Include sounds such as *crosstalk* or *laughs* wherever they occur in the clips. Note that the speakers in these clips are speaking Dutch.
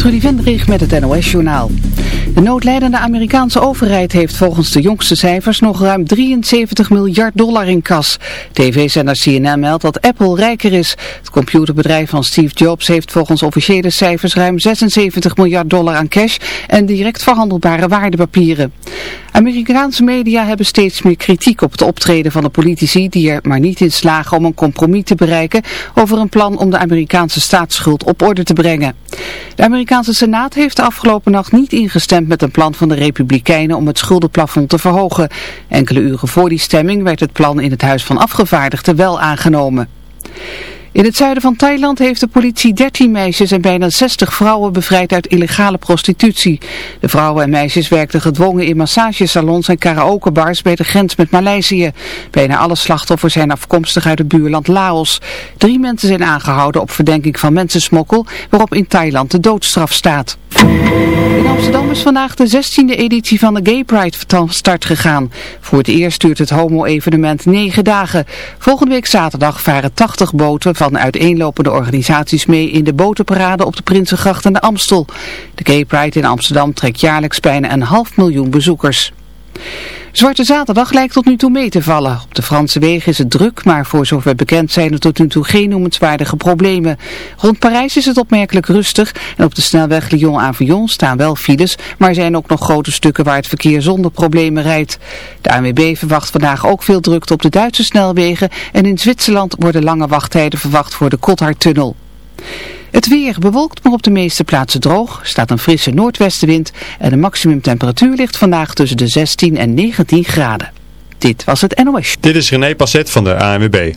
Trudy Vendrich met het NOS-journaal. De noodlijdende Amerikaanse overheid heeft volgens de jongste cijfers nog ruim 73 miljard dollar in kas. TV-zender CNN meldt dat Apple rijker is. Het computerbedrijf van Steve Jobs heeft volgens officiële cijfers ruim 76 miljard dollar aan cash en direct verhandelbare waardepapieren. Amerikaanse media hebben steeds meer kritiek op het optreden van de politici die er maar niet in slagen om een compromis te bereiken over een plan om de Amerikaanse staatsschuld op orde te brengen. De Amerikaanse Senaat heeft de afgelopen nacht niet ingestemd met een plan van de Republikeinen om het schuldenplafond te verhogen. Enkele uren voor die stemming werd het plan in het Huis van Afgevaardigden wel aangenomen. In het zuiden van Thailand heeft de politie 13 meisjes en bijna 60 vrouwen bevrijd uit illegale prostitutie. De vrouwen en meisjes werkten gedwongen in massagesalons en karaokebars bij de grens met Maleisië. Bijna alle slachtoffers zijn afkomstig uit het buurland Laos. Drie mensen zijn aangehouden op verdenking van mensensmokkel, waarop in Thailand de doodstraf staat. In Amsterdam is vandaag de 16e editie van de Gay Pride van start gegaan. Voor het eerst duurt het homo-evenement negen dagen. Volgende week zaterdag varen 80 boten van uiteenlopende organisaties mee in de botenparade op de Prinsengracht en de Amstel. De Gay Pride in Amsterdam trekt jaarlijks bijna een half miljoen bezoekers. Zwarte Zaterdag lijkt tot nu toe mee te vallen. Op de Franse wegen is het druk, maar voor zover bekend zijn er tot nu toe geen noemenswaardige problemen. Rond Parijs is het opmerkelijk rustig en op de snelweg Lyon-Avignon staan wel files, maar zijn ook nog grote stukken waar het verkeer zonder problemen rijdt. De ANWB verwacht vandaag ook veel drukte op de Duitse snelwegen en in Zwitserland worden lange wachttijden verwacht voor de Gotthardtunnel. Het weer bewolkt, maar op de meeste plaatsen droog. staat een frisse noordwestenwind en de maximumtemperatuur ligt vandaag tussen de 16 en 19 graden. Dit was het NOS. Dit is René Passet van de ANWB.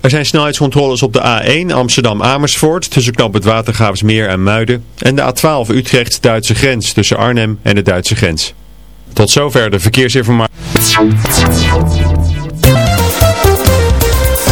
Er zijn snelheidscontroles op de A1 Amsterdam-Amersfoort tussen knap het Watergraafsmeer en Muiden. En de A12 Utrecht-Duitse grens tussen Arnhem en de Duitse grens. Tot zover de verkeersinformatie.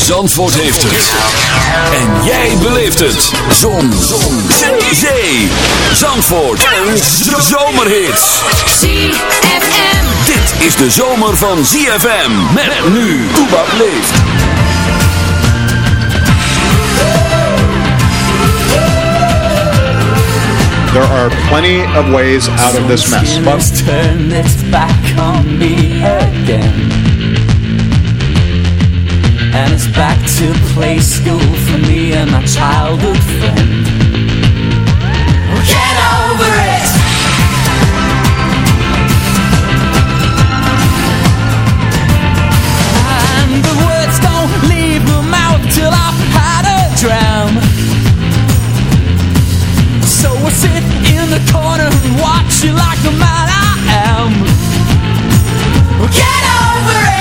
Zandvoort heeft het. En jij beleeft het. Zon. Zon. Zee. Zee. Zandvoort. Een zomerhit. ZFM. Dit is de zomer van ZFM. Met nu. Toebak leeft. There are plenty of ways out of this mess. But turn its back on me again. And it's back to play school for me and my childhood friend. Get over it! And the words don't leave my mouth till I've had a dram. So I sit in the corner and watch you like the man I am. Get over it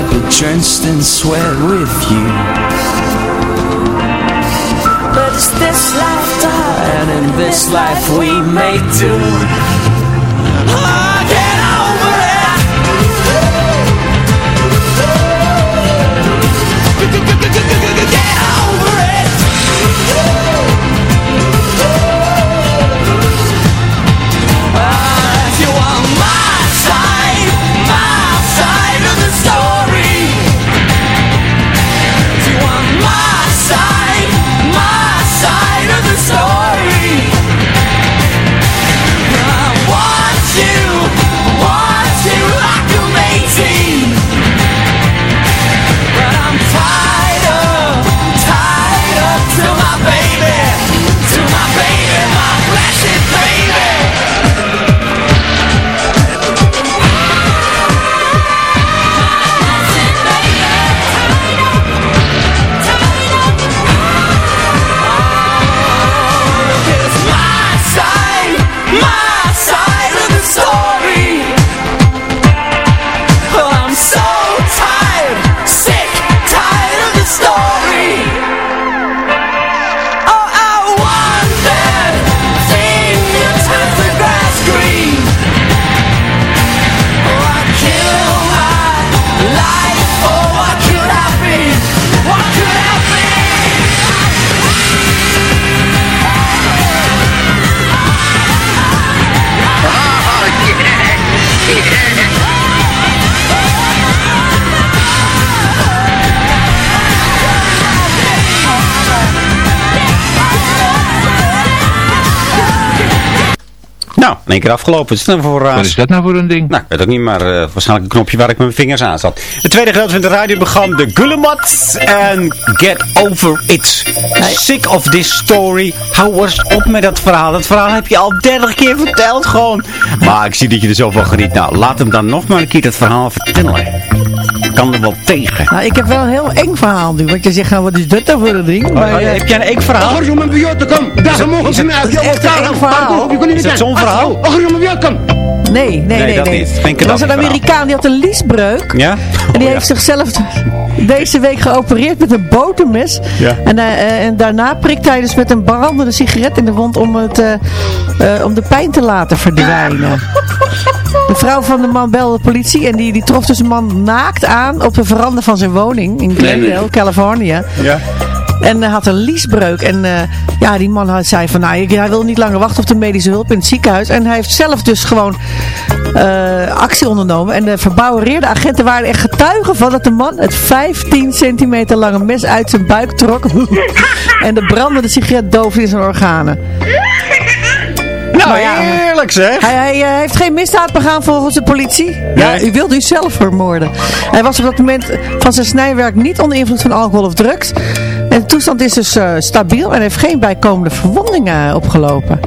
I'd be drenched in sweat with you. But it's this life, darling And in this life we may do. Oh, get over it. Get over it in één keer afgelopen. Wat is dat nou voor raas? Wat is dat nou voor een ding? Nou, ik weet ook niet, maar eh, waarschijnlijk een knopje waar ik met mijn vingers aan zat. Het tweede gedeelte van het radioprogramma, de Gulemats en Get Over It. Sick of this story. Hou eens op met dat verhaal. Dat verhaal heb je al dertig keer verteld gewoon. Maar ik zie dat je er zo van geniet. Nou, laat hem dan nog maar een keer dat verhaal vertellen. Tegen. Nou, ik heb wel een heel eng verhaal nu. Want je zegt, nou, wat is dit nou voor een ding? Maar, Oh, eh, heb jij een eng verhaal? Ach, jongen, bij komen. Daar mogen ze naar. echt een eng verhaal? Is het zo'n verhaal? Ach, jongen, bij jou kom. Nee, nee, nee. Nee, dat nee. niet. Geen Er was een. Amerikaan die had een liesbreuk. Ja? En die heeft zichzelf deze week geopereerd met een botermes. Ja. En, eh, eh, en daarna prikt hij dus met een brandende sigaret in de wond om, het, eh, eh, om de pijn te laten verdwijnen. De vrouw van de man belde de politie en die, die trof dus een man naakt aan op de veranda van zijn woning in Glendale, Californië. Ja. En hij had een liesbreuk. En eh, ja, die man had, zei van, nou, hij wil niet langer wachten op de medische hulp in het ziekenhuis. En hij heeft zelf dus gewoon eh, actie ondernomen. En de verbouwereerde agenten waren echt getuigen van dat de man het 15 centimeter lange mes uit zijn buik trok. *laughs* en de brandende sigaret doofde in zijn organen. Nou, Maar ja, heerlijk zeg. Hij, hij, eh, heeft geen misdaad begaan volgens de politie. Ja, u wilde u zelf vermoorden. Hij was op dat moment van zijn snijwerk niet onder invloed van alcohol of drugs. En de toestand is dus eh, stabiel en heeft geen bijkomende verwondingen opgelopen.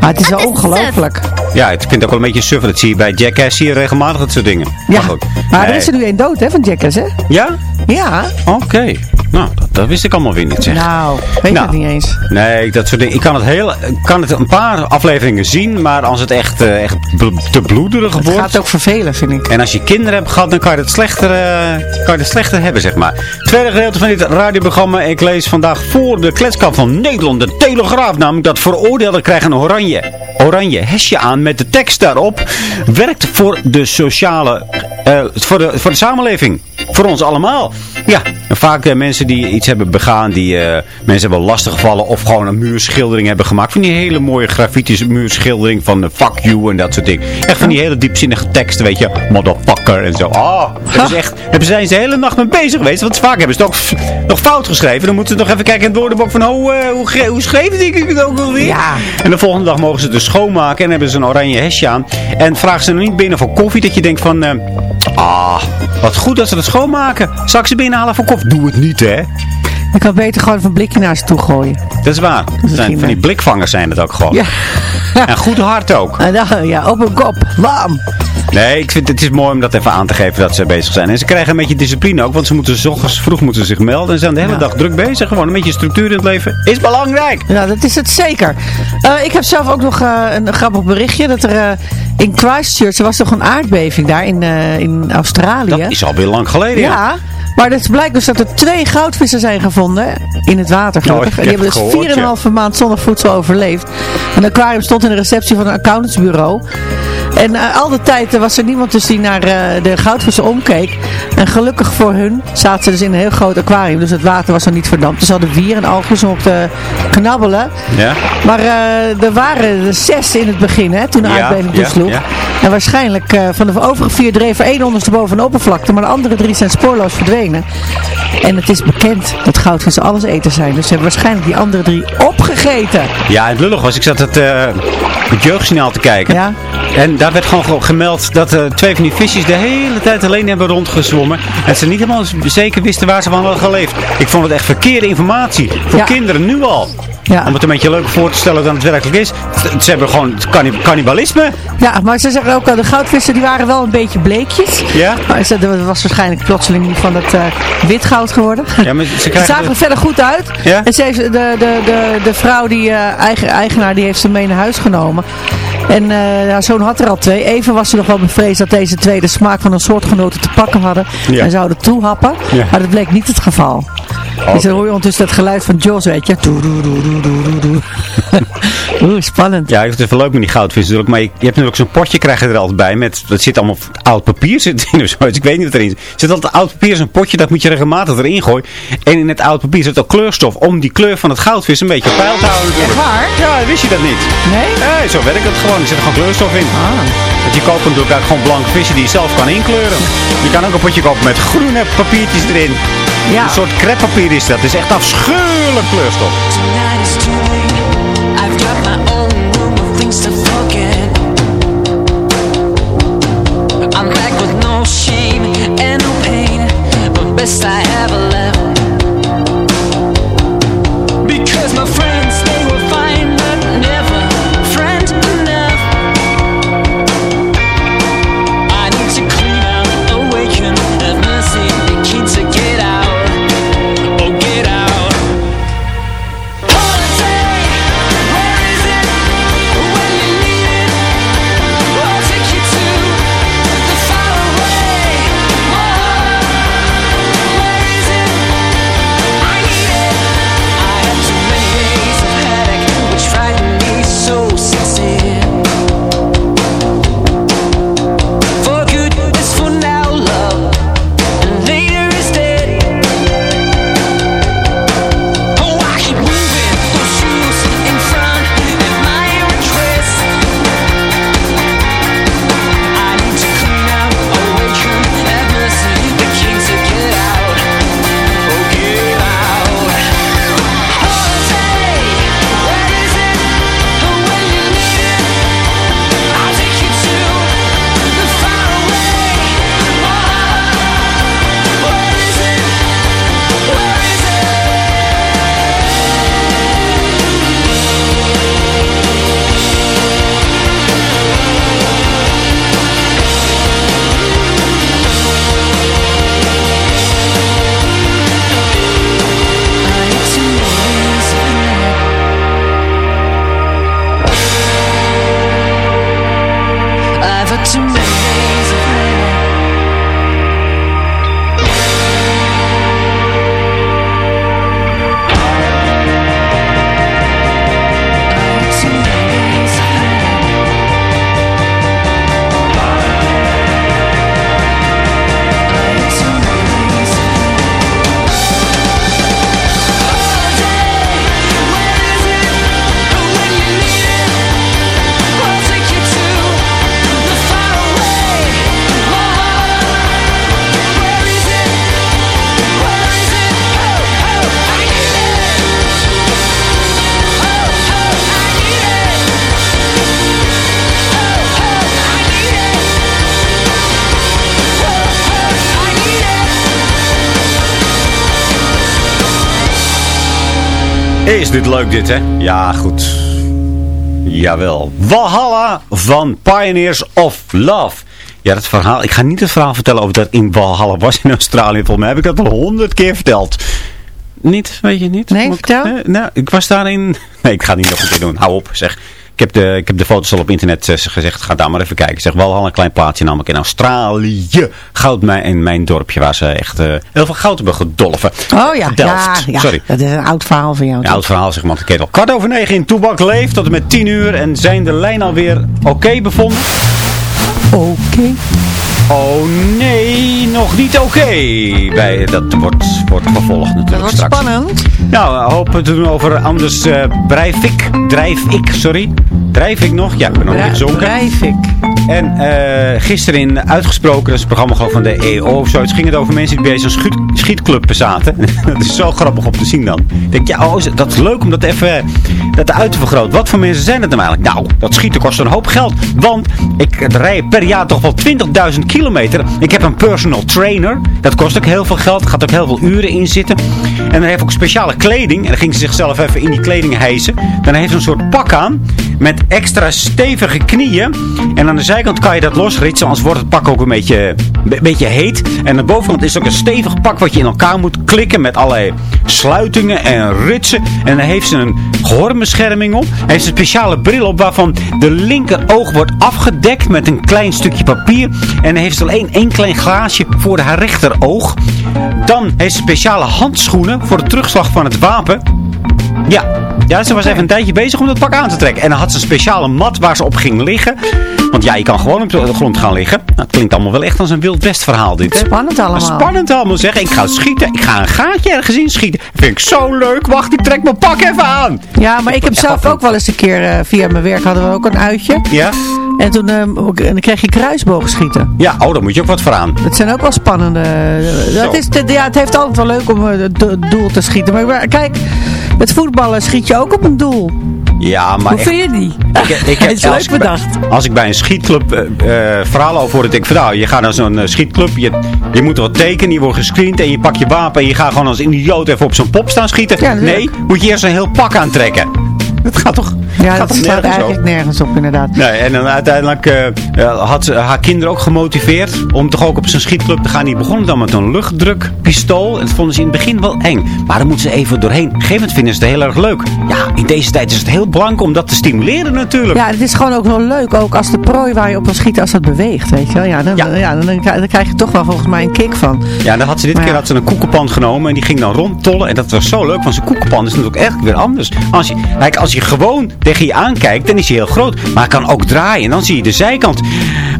Maar het is wel ongelooflijk. Ja, ik vind het ook wel een beetje suf. Dat zie je bij Jackass zie je regelmatig dat soort dingen. Ja, maar er is er nu één dood hè, van Jackass hè? Ja? Ja. Oké. Nou, dat, dat wist ik allemaal weer niet zeg. Nou, weet Nou. het niet eens. Nee, dat soort dingen. Ik kan het, heel, ik kan het een paar afleveringen zien, maar als het echt, eh, echt te bloederig Het wordt... gaat ook vervelen vind ik. En als je kinderen hebt gehad, dan kan je het slechter, eh, kan je het slechter hebben, zeg maar. Tweede gedeelte van dit radioprogramma. Ik lees vandaag voor de kletskap van Nederland, de Telegraaf. Namelijk dat veroordeelden krijgen een oranje, oranje hesje aan met de tekst daarop. Werkt voor de sociale, eh, voor, de, voor de samenleving. Voor ons allemaal. Ja, en vaak eh, mensen die iets hebben begaan, die eh, mensen hebben lastiggevallen of gewoon een muurschildering hebben gemaakt. Van die hele mooie grafitis muurschildering van eh, fuck you en dat soort dingen. Echt van die hele diepzinnige teksten, weet je. Motherfucker en zo. Ah, dat is echt, daar zijn ze de hele nacht mee bezig geweest. Want vaak hebben ze het ook nog fout geschreven. Dan moeten ze nog even kijken in het woordenboek van, oh, hoe, hoe schreef ik het ook alweer? Ja. En de volgende dag mogen ze het dus schoonmaken en hebben ze een oranje hesje aan. En vragen ze er niet binnen voor koffie, dat je denkt van... ah, wat goed dat ze het schoonmaken. Zal ik ze binnenhalen voor koffie? Doe het niet, hè? Ik kan beter gewoon een blikje naar ze toe gooien. Dat is waar. Dat zijn, van die blikvangers zijn het ook gewoon. Ja. En goed hard ook. *laughs* En dan, ja, op een kop. Bam. Nee, ik vind het is mooi om dat even aan te geven dat ze bezig zijn. En ze krijgen een beetje discipline ook, want ze moeten ochtends vroeg moeten zich melden. En ze zijn de hele Ja. dag druk bezig. Gewoon een beetje structuur in het leven is belangrijk. Ja, dat is het zeker. Eh, ik heb zelf ook nog eh, een grappig berichtje. Dat er eh, in Christchurch, er was toch een aardbeving daar in, in Australië. Dat is alweer lang geleden. Ja. Ja, maar het blijkt dus dat er twee goudvissen zijn gevonden in het water. Oh, ik en die heb hebben het dus gehoord, 4,5 maand zonder voedsel overleefd. Een aquarium stond in de receptie van een accountantsbureau. En eh, al de tijd was er niemand dus die naar eh, de goudvissen omkeek. En gelukkig voor hun zaten ze dus in een heel groot aquarium. Dus het water was dan niet verdampt. Dus ze hadden wier en algjes om op te knabbelen. Ja. Maar eh, er waren er zes in het begin, hè, toen de Ja, aardbeving toesloeg. ja. En waarschijnlijk van de overige vier dreef er één ondersteboven een oppervlakte. Maar de andere drie zijn spoorloos verdwenen. En het is bekend dat goudvissen alles eten zijn. Dus ze hebben waarschijnlijk die andere drie opgegeten. Ja, het lullig was, ik zat het, het jeugdsignaal te kijken. Ja. En daar werd gewoon ge- gemeld dat eh, twee van die visjes de hele tijd alleen hebben rondgezwommen. En ze niet helemaal zeker wisten waar ze van hadden geleefd. Ik vond het echt verkeerde informatie. Voor Ja. kinderen nu al. Ja. Om het een beetje leuker voor te stellen dan het werkelijk is. Ze hebben gewoon canni- cannibalisme. Ja, maar ze zeggen ook al, de goudvissen die waren wel een beetje bleekjes. Ja. Maar ze, er was waarschijnlijk plotseling niet van het eh witgoud geworden. Ja, maar ze *laughs* Ze zagen er verder goed uit. Ja? En ze heeft, de, de, de, de vrouw, die eh, eigen, eigenaar, die heeft ze mee naar huis genomen. En eh haar zoon had er al twee. Even was ze nog wel bevreesd dat deze twee de smaak van een soortgenoten te pakken hadden. Ja. En zouden toehappen. Ja. Maar dat bleek niet het geval. Dus dan hoor je ondertussen dat geluid van Jaws, weet je. *laughs* Oeh, spannend. Ja, ik vind het wel leuk met die goudvis natuurlijk. Maar je, hebt natuurlijk zo'n potje krijg je er altijd bij. Met, dat zit allemaal oud papier zit in of zoiets. Ik weet niet wat erin zit. Er zit altijd oud papier zo'n potje. Dat moet je regelmatig erin gooien. En in het oud papier zit ook kleurstof. Om die kleur van het goudvis een beetje op peil te houden. natuurlijk. waar? Ja, wist je dat niet? Nee? Nee, zo werkt het gewoon. Er zit er gewoon kleurstof in. Want je koopt natuurlijk ook gewoon blanke vissen die je zelf kan inkleuren. Je kan ook een potje kopen met groene papiertjes erin. Ja. Een soort creppapier is dat. Het is echt afschuwelijk kleurstof. Tonight is too late. I've got my own room of things to forget. I'm back with no shame and no pain, but best I ever Is dit leuk dit, hè? Ja, goed. Jawel. Valhalla van Pioneers of Love. Ja, dat verhaal. Ik ga niet het verhaal vertellen over dat in Valhalla was in Australië. Volgens mij heb ik dat al honderd keer verteld. Niet, weet je niet? Nee, ik- vertel. eh, nou, ik was daarin... *laughs* Nee, ik ga het niet nog een keer doen. Hou op, zeg. Ik heb de, ik heb de foto's al op internet eh, gezegd. Ga daar maar even kijken. Ik zeg wel al een klein plaatsje namelijk in Australië. Goudmijn in mijn dorpje. Waar ze echt eh, heel veel goud hebben gedolven. Oh ja, Delft. ja, ja. Sorry. dat is een oud verhaal van jou. Ja, oud verhaal zeg maar. Weet al. Kwart over negen in Toebak leeft tot en met tien uur. En zijn de lijn alweer oké bevonden? Oké. Oh nee, nog niet oké. Bij Dat wordt, wordt vervolgd natuurlijk Dat wordt straks. spannend. Nou, we hopen te doen over Anders uh, Breivik. Drijf ik, sorry. Drijf ik nog? Ja, ik ben nog niet gezonken. Drijf ik. En eh, gisteren in Uitgesproken, dat is het programma van de EO of zoiets, ging het over mensen die bij zo'n schiet, schietclub zaten. *laughs* dat is zo grappig om te zien dan. Ik denk, ja, oh, dat is leuk om dat even dat uit te vergroten. Wat voor mensen zijn het nou eigenlijk? Nou, dat schieten kost een hoop geld. Want ik rij per jaar toch wel 20.000 kilometer. Ik heb een personal trainer. Dat kost ook heel veel geld. Er gaat ook heel veel uren in zitten. En dan heeft ook speciale kleding. En dan ging ze zichzelf even in die kleding hijsen. Dan heeft ze een soort pak aan. Met extra stevige knieën. En aan de zijkant kan je dat losritsen. Anders wordt het pak ook een beetje, een beetje heet. En aan de bovenkant is ook een stevig pak wat je in elkaar moet klikken. Met allerlei sluitingen en ritsen. En dan heeft ze een gehoorbescherming op. Hij heeft een speciale bril op waarvan de linker oog wordt afgedekt met een klein stukje papier. En dan heeft ze alleen één klein glaasje voor haar rechteroog. Dan heeft ze speciale handschoenen voor de terugslag van het wapen. Ja, ja ze was even een tijdje bezig om dat pak aan te trekken. En dan had ze een speciale mat waar ze op ging liggen. Want ja, je kan gewoon op de grond gaan liggen. Nou, het klinkt allemaal wel echt als een Wild West verhaal dit. hè? Spannend allemaal. Spannend allemaal zeg. Ik ga schieten. Ik ga een gaatje ergens in schieten. vind ik zo leuk. Wacht, ik trek mijn pak even aan. Ja, maar ik heb zelf ook wel eens een keer eh, via mijn werk hadden we ook een uitje. Ja? En toen dan kreeg je kruisboogschieten. Ja, oh, daar moet je ook wat voor aan. Dat zijn ook wel spannende. eh, Dat is, ja, het heeft altijd wel leuk om het do- doel te schieten. Maar kijk, met voetballen schiet je ook op een doel. Ja, maar Hoe echt- vind je die? Ik, ik, *laughs* Het als leuk ik bedacht. Als ik bij een schietclub eh eh, verhalen over denk ik van nou, je gaat naar zo'n eh, schietclub, je, je moet er wat tekenen, je wordt gescreend en je pakt je wapen en je gaat gewoon als een idioot even op zo'n pop staan schieten. Ja, nee, moet je eerst een heel pak aantrekken. Dat gaat toch, Ja, gaat dat toch slaat nergens eigenlijk op? nergens op inderdaad. Nee, en dan uiteindelijk eh, eh, had ze haar kinderen ook gemotiveerd om toch ook op zijn schietclub te gaan. Die begonnen dan met een luchtdrukpistool. En dat vonden ze in het begin wel eng. Maar dan moeten ze even doorheen. Op een gegeven moment vinden ze het heel erg leuk. Ja, in deze tijd is het heel belangrijk om dat te stimuleren natuurlijk. Ja, het is gewoon ook wel leuk, ook als de prooi waar je op wil schieten, als dat beweegt, weet je wel. Ja, dan, Ja. ja. dan, dan, dan krijg je toch wel volgens mij een kick van. Ja, dan had ze dit Maar keer ja. had ze een koekenpan genomen en die ging dan rondtollen. En dat was zo leuk, want zijn koekenpan is natuurlijk echt weer anders. Als je, kijk, als je gewoon tegen je aankijkt, dan is hij heel groot. Maar hij kan ook draaien en dan zie je de zijkant.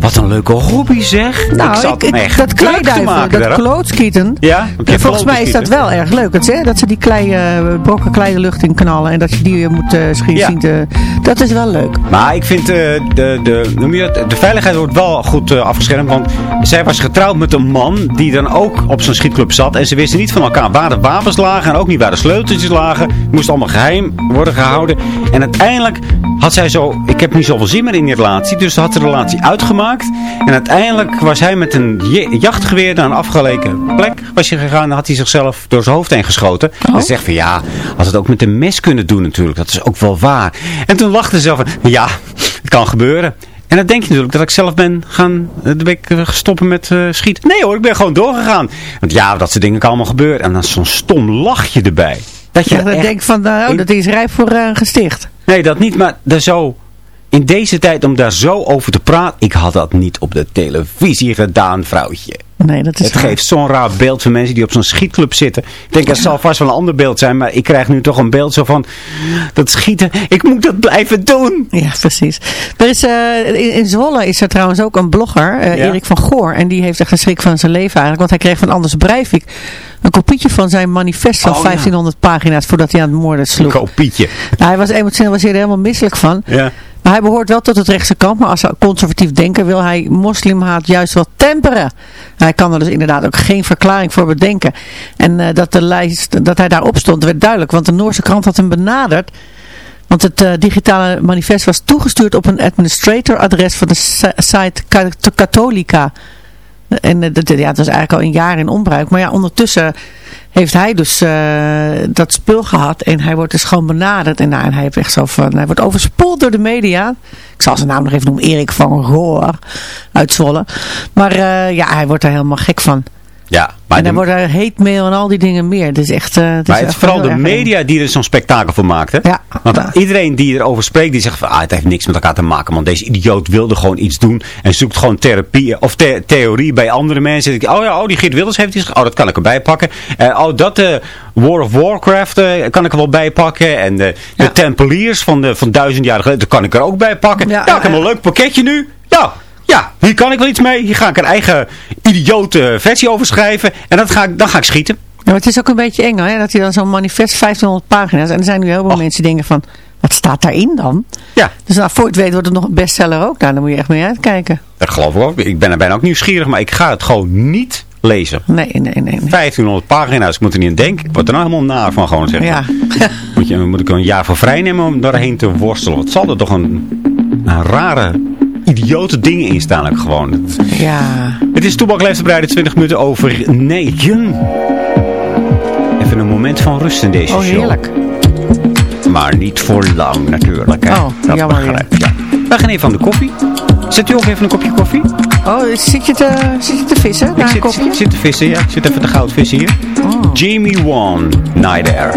Wat een leuke hobby zeg. Nou, zat ik, me ik, echt dat kleiduiven, dat daarop. klootschieten. Ja, En volgens mij is dat wel erg leuk. Dat ze, dat ze die klei, eh, brokken klei de lucht in knallen en dat je die eh, moet eh, schieten. Ja. zien te- dat is wel leuk. Maar ik vind eh, de, de, noem je dat, de veiligheid wordt wel goed afgeschermd. Want zij was getrouwd met een man die dan ook op zo'n schietclub zat. En ze wisten niet van elkaar waar de wapens lagen. En ook niet waar de sleuteltjes lagen. Het moest allemaal geheim worden gehouden. En uiteindelijk had zij zo... Ik heb niet zoveel zin meer in die relatie. Dus ze had de relatie uitgemaakt. En uiteindelijk was hij met een jachtgeweer naar een afgeleken plek was hij gegaan. En had hij zichzelf door zijn hoofd heen geschoten. En ze zegt van ja, had het ook met een mes kunnen doen natuurlijk. Dat is ook wel waar. En toen lachte ze van ja, het kan gebeuren. En dan denk je natuurlijk dat ik zelf ben gaan eh, ben ik eh, stoppen met eh, schieten. Nee hoor, ik ben gewoon doorgegaan. Want ja, dat soort dingen kan allemaal gebeuren. En dan zo'n stom lachje erbij. Dat je Ja, er dan echt- denk ik van, nou, dat is rijp voor eh, een gesticht. Nee, dat niet, maar daar zo... In deze tijd om daar zo over te praten... Ik had dat niet op de televisie gedaan, vrouwtje. Nee, dat is Het geeft zo'n raar beeld van mensen die op zo'n schietclub zitten. Ik denk, het zal vast wel een ander beeld zijn. Maar ik krijg nu toch een beeld zo van... Dat schieten, ik moet dat blijven doen. Ja, precies. Er is, eh, in, in Zwolle is er trouwens ook een blogger, eh, Ja. Erik van Goor. En die heeft echt een schrik van zijn leven eigenlijk. Want hij kreeg van Anders Breivik een kopietje van zijn manifest van Oh, ja. 1500 pagina's voordat hij aan het moorden Een sloeg. kopietje. Nou, hij was emotioneel was hij er helemaal misselijk van. Ja. Maar hij behoort wel tot het rechtse kant. Maar als conservatief denker wil hij moslimhaat juist wel temperen. Hij kan er dus inderdaad ook geen verklaring voor bedenken. En eh, dat, de lijst, dat hij daarop stond werd duidelijk. Want de Noorse krant had hem benaderd. Want het eh, digitale manifest was toegestuurd op een administrator adres van de si- site Katholica. En eh, dat, het was eigenlijk al een jaar in onbruik. Maar ja, ondertussen heeft hij dus eh, dat spul gehad. En hij wordt dus gewoon benaderd. En, nou, en hij, heeft echt zo van, hij wordt overspoeld door de media. Ik zal zijn naam nog even noemen. Erik van Goor uit Zwolle. Maar eh, ja, hij wordt er helemaal gek van. Ja, maar en dan de- wordt er hate mail en al die dingen meer. Dus echt, eh, het is Maar het is vooral de media die er zo'n spektakel van maakt. Hè? Ja. Want iedereen die erover spreekt, die zegt van, ah, het heeft niks met elkaar te maken. Want deze idioot wilde gewoon iets doen. En zoekt gewoon therapie of the- theorie bij andere mensen. Ik, Oh ja, oh, die Geert Wilders heeft iets. Oh, dat kan ik erbij pakken. Eh, oh, dat eh War of Warcraft eh, kan ik er wel bij pakken. En de, de Tempeliers van, de, van duizend jaar geleden, dat kan ik er ook bij pakken. Ja, ik heb een leuk pakketje nu. Ja, ja, hier kan ik wel iets mee. Hier ga ik een eigen idiote versie over schrijven. En dat ga ik, dan ga ik schieten. Ja, maar het is ook een beetje eng hè, dat hij dan zo'n manifest 1500 pagina's. En er zijn nu heel veel mensen die denken van, wat staat daarin dan? Ja. Dus nou, voor je het weet wordt het nog een bestseller ook. Nou, daar moet je echt mee uitkijken. Dat geloof ik ook. Ik ben er bijna ook nieuwsgierig, maar ik ga het gewoon niet lezen. Nee, nee, nee. nee. 1500 pagina's, ik moet er niet aan denken. Ik word er nou helemaal naar van gewoon zeggen. Ja. *laughs* Moet, je, moet ik een jaar voor vrij nemen om daarheen te worstelen? Wat zal er toch een, een rare, idiote dingen in staan ook gewoon. Ja. het is Toebak leeft bereiden 20 minuten over 9. Even een moment van rust in deze Oh, show. heerlijk. Maar niet voor lang natuurlijk. Hè? Oh, Dat jammer, begrijp ja. We gaan even aan de koffie. Zet u ook even een kopje koffie? Oh, zit je te, zit je te vissen? Ik Naar een zit, zit, zit te vissen, ja. Ik zit even te goudvissen hier. Oh. Jamie Wan, Night Air.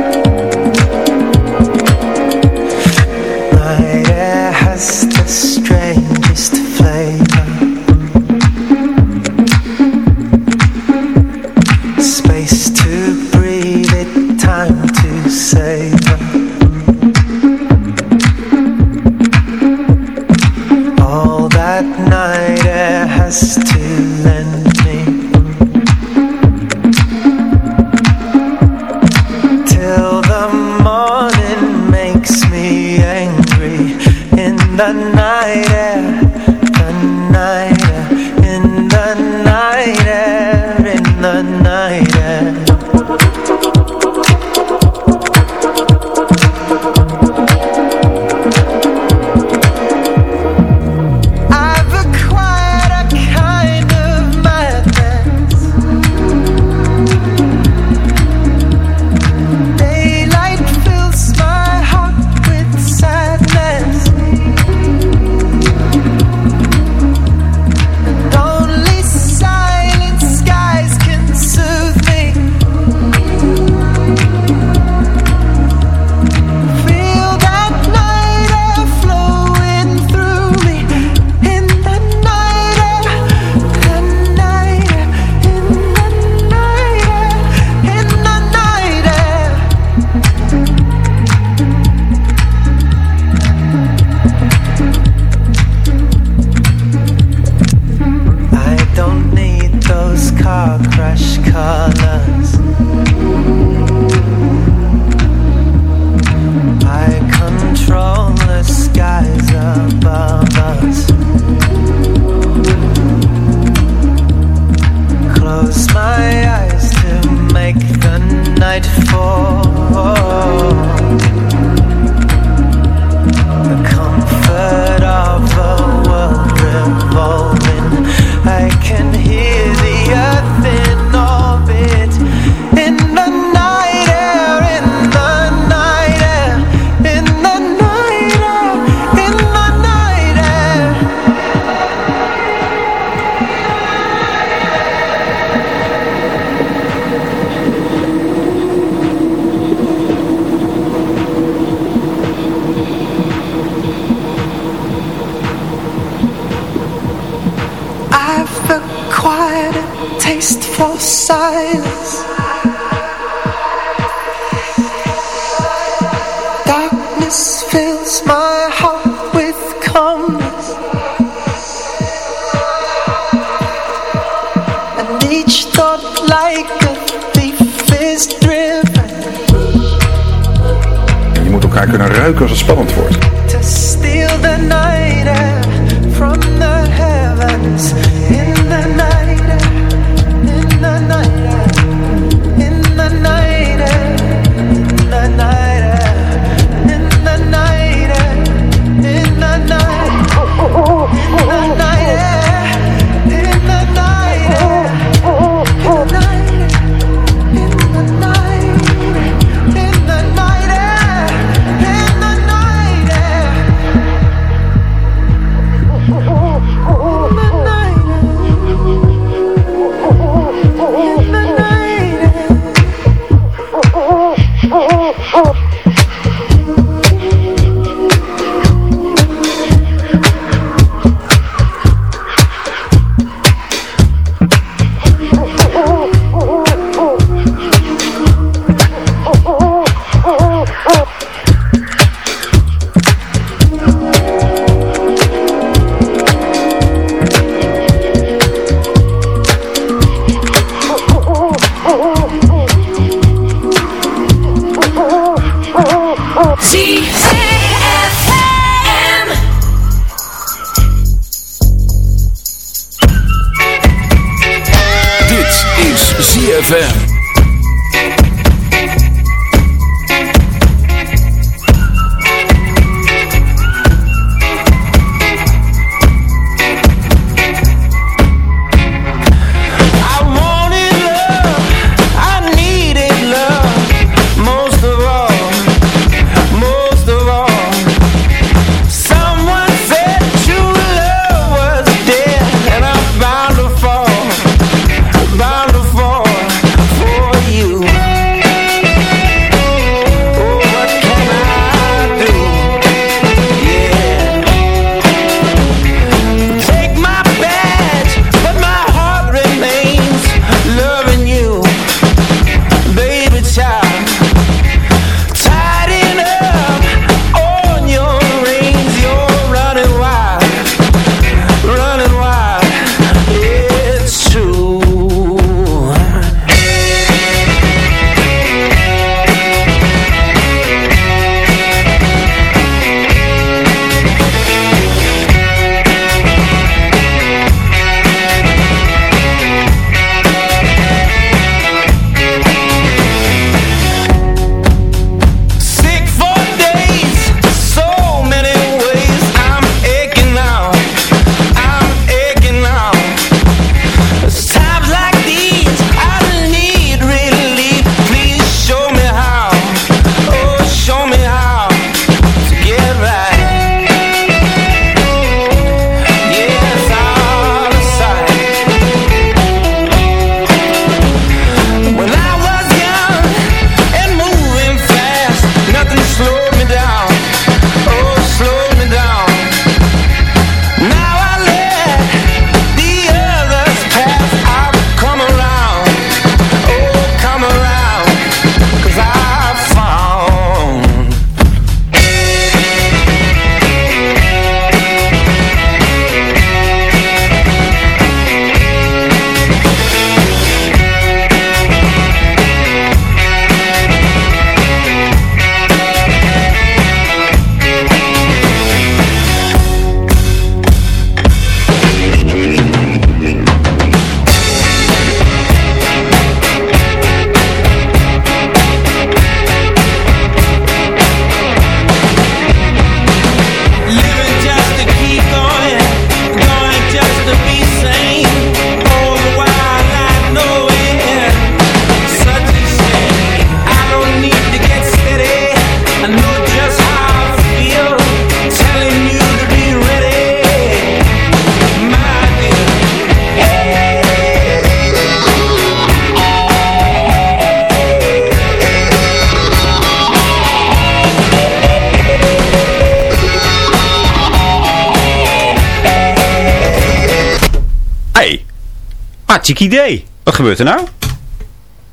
Idee. Wat gebeurt er nou?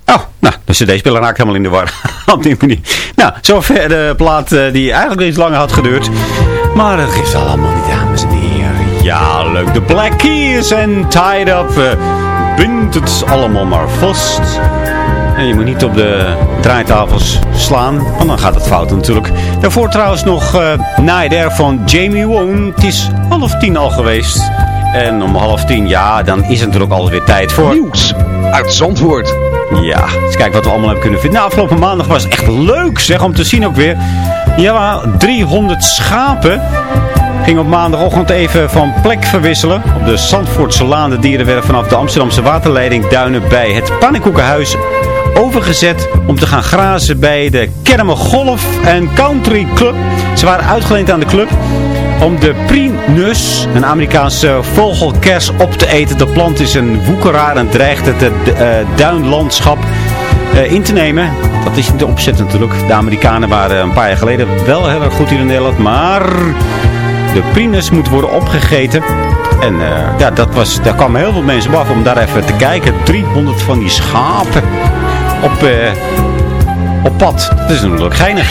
Oh, nou, de cd-speler raakt helemaal in de war. *laughs* Op die manier. Nou, zover de plaat eh, die eigenlijk iets langer had geduurd. Maar dat geeft allemaal niet, dames en heren. Ja, leuk. De Black Keys en Tied Up. eh, bind het allemaal maar vast. En je moet niet op de draaitafels slaan, want dan gaat het fout natuurlijk. Daarvoor trouwens nog uh, van Jamie Wong. Het is half tien al geweest. En om half tien, ja, dan is het natuurlijk alweer tijd voor... Nieuws uit Zandvoort. Ja, eens kijken wat we allemaal hebben kunnen vinden. Nou, afgelopen maandag was het echt leuk zeg, om te zien ook weer. Ja, 300 schapen gingen op maandagochtend even van plek verwisselen. Op de Zandvoortse Laan, de dierenwerf vanaf de Amsterdamse waterleiding Duinen bij het Pannenkoekenhuis overgezet om te gaan grazen bij de Kermen Golf en Country Club. Ze waren uitgeleend aan de club om de Prinus, een Amerikaanse vogelkers, op te eten. De plant is een woekeraar en dreigt het uh, duinlandschap uh, in te nemen. Dat is niet de natuurlijk. De Amerikanen waren een paar jaar geleden wel heel erg goed hier in Nederland, maar de Prinus moet worden opgegeten. En uh, ja, dat was, daar kwamen heel veel mensen af om daar even te kijken. 300 van die schapen op, op pad. Dat is natuurlijk geinig.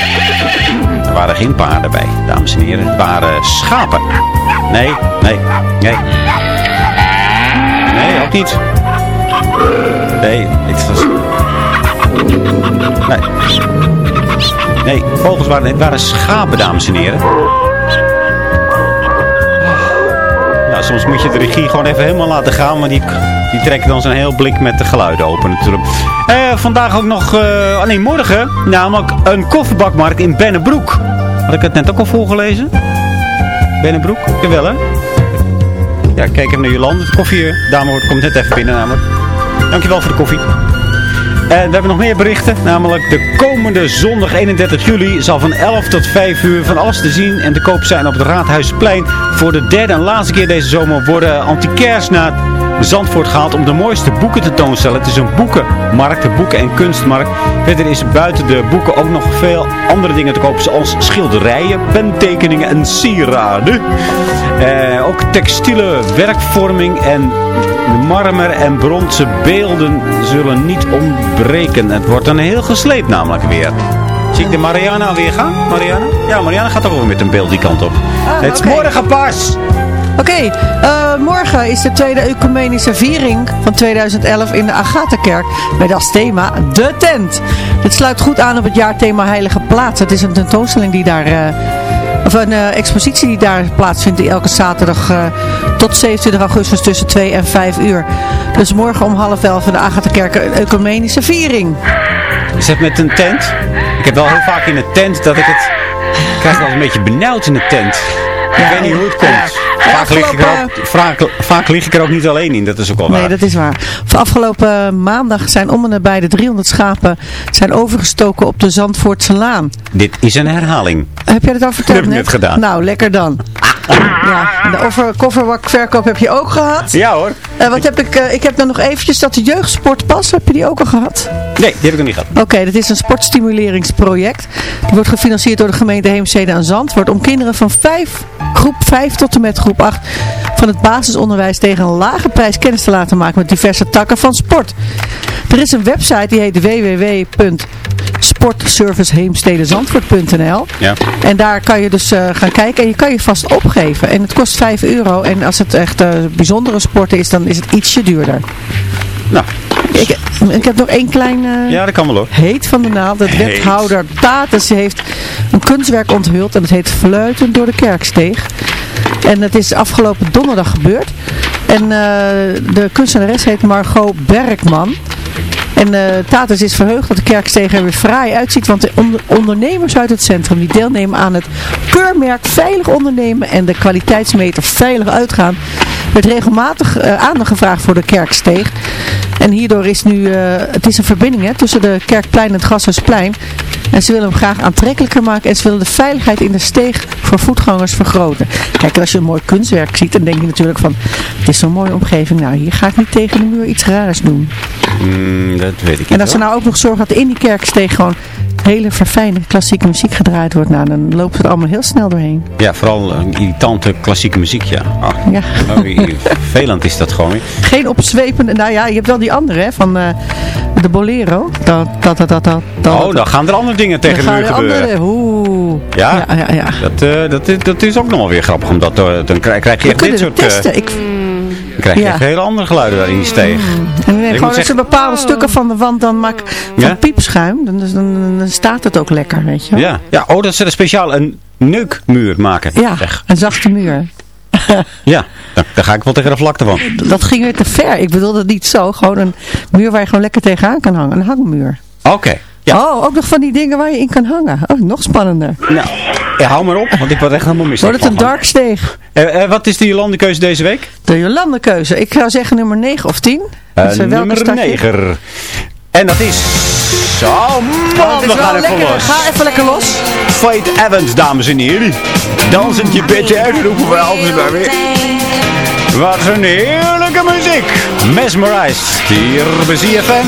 Waren geen paarden bij, dames en heren. Het waren schapen. Nee, nee, nee. Nee, ook niet. Nee, het was... Nee. Nee, vogels waren, het waren schapen, dames en heren. Soms moet je de regie gewoon even helemaal laten gaan. Maar die, die trekken dan zo'n heel blik met de geluiden open natuurlijk. Eh, vandaag ook nog, eh, oh nee, morgen, namelijk een koffiebakmarkt in Bennebroek. Had ik het net ook al voorgelezen? Bennebroek? Jawel hè? Ja, kijk even naar Jolande. De koffiedame komt net even binnen namelijk. Dankjewel voor de koffie. En we hebben nog meer berichten, namelijk de komende zondag 31 juli zal van 11 tot 5 uur van alles te zien en te koop zijn op het Raadhuisplein. Voor de derde en laatste keer deze zomer worden antiquairs naar Zandvoort gehaald om de mooiste boeken te toonstellen. Het is een boekenmarkt, een boeken- en kunstmarkt. Verder is buiten de boeken ook nog veel andere dingen te kopen, zoals schilderijen, pentekeningen en sieraden. Eh, ook textiele werkvorming en marmer en bronzen beelden zullen niet ontbreken. Het wordt dan heel gesleept namelijk weer. Zie ik de Mariana weer gaan? Mariana? Ja, Mariana gaat ook weer met een beeld die kant op. het is morgen pas! Oké, eh, morgen is de tweede ecumenische viering van 2011 in de Agatha-kerk. Met als thema De Tent. Dit sluit goed aan op het jaarthema Heilige Plaats. Het is een tentoonstelling die daar... eh, of een eh, expositie die daar plaatsvindt elke zaterdag tot 27 augustus tussen 2 en 5 uur. Dus morgen om half elf in de Agatha-kerk een ecumenische viering. Is het met een tent? Ik heb wel heel vaak in een tent dat ik het... Ik krijg het een beetje benauwd in de tent. Ik weet niet hoe het komt. Vaak lig, ik er ook, vaak, vaak lig ik er ook niet alleen in, dat is ook wel waar. Nee, dat is waar. Van afgelopen maandag zijn om en nabij de 300 schapen zijn overgestoken op de Zandvoortse Laan. Dit is een herhaling. Heb jij dat al verteld Dat heb ik net gedaan. Nou, lekker dan. Ja, de over kofferbakverkoop heb je ook gehad. Ja hoor. En wat heb ik, eh, ik heb dan nog eventjes dat de jeugdsportpas, heb je die ook al gehad? Nee, die heb ik nog niet gehad. Oké, dat is een sportstimuleringsproject. Die wordt gefinancierd door de gemeente Heemstede en Zandvoort om kinderen van groep 5 tot en met groep 8 van het basisonderwijs tegen een lage prijs kennis te laten maken met diverse takken van sport. Er is een website die heet www.sportserviceheemstedenzandvoort.nl Ja. En daar kan je dus eh, gaan kijken en je kan je vast opgeven. En het kost 5 euro en als het echt eh, bijzondere sporten is, dan is het ietsje duurder. Nou, Ik, ik heb nog één klein... eh, ja, dat kan wel hoor. heet van de naald. Dat Heet. wethouder Tatus heeft een kunstwerk onthuld en het heet Fluiten door de Kerksteeg. En het is afgelopen donderdag gebeurd. En eh, de kunstenares heet Margot Bergman. En eh Tatus is verheugd dat de kerksteeg er weer fraai uitziet. Want de onder- ondernemers uit het centrum die deelnemen aan het keurmerk Veilig Ondernemen en de kwaliteitsmeter Veilig Uitgaan. Werd regelmatig eh, aandacht gevraagd voor de kerksteeg. En hierdoor is nu, eh, het is een verbinding hè, tussen de Kerkplein en het Gashuisplein. En ze willen hem graag aantrekkelijker maken en ze willen de veiligheid in de steeg voor voetgangers vergroten. Kijk, en als je een mooi kunstwerk ziet, dan denk je natuurlijk van, het is zo'n mooie omgeving. Nou, hier ga ik niet tegen de muur iets raars doen. Mm, dat weet ik niet. En als ze nou ook nog zorgen dat in die kerksteeg gewoon hele verfijnde klassieke muziek gedraaid wordt, nou, dan loopt het allemaal heel snel doorheen. Ja, vooral irritante klassieke muziek, ja. Ah, Ja. vervelend is dat gewoon. Geen opzwepende, nou ja, je hebt wel die andere, hè, van eh, de Bolero. Dat, dat, dat, dat. Oh, dan gaan er andere dingen tegen de muur gebeuren. andere, oeh. Ja? Ja, ja, ja. Dat, eh, dat, is, dat is ook nog wel weer grappig, omdat eh, dan krijg, je echt dit soort... testen. Ik, dan krijg je Ja. echt hele andere geluiden daar in die steeg. en Ik gewoon als zeggen- je bepaalde stukken van de wand dan maakt van Ja? piepschuim, dan, dan, staat het ook lekker, weet je wel. Ja. ja, oh, dat ze er speciaal een neukmuur maken. Ja, Zeg. een zachte muur. *laughs* Ja, dan ga ik wel tegen de vlakte van. Dat ging weer te ver. Ik bedoelde het niet zo. Gewoon een muur waar je gewoon lekker tegenaan kan hangen. Een hangmuur. Oké. Ja. Oh, ook nog van die dingen waar je in kan hangen. Oh, nog spannender. Nou, ja, hou maar op, want ik word echt helemaal mis. Wordt het een dark steeg? Eh, eh, wat is de Jolandekeuze deze week? De Jolandekeuze. Ik zou zeggen nummer 9 of 10. Eh, Dus, eh, welke nummer start je? 9. En dat is... Zo, Oh, man, het we gaan even lekker. los. Ga even lekker los. Faith Evans, dames en heren. Dansend je bedje uit, roepen we altijd maar weer. Wat een heerlijke muziek. Mesmerized, hier bij ZFM.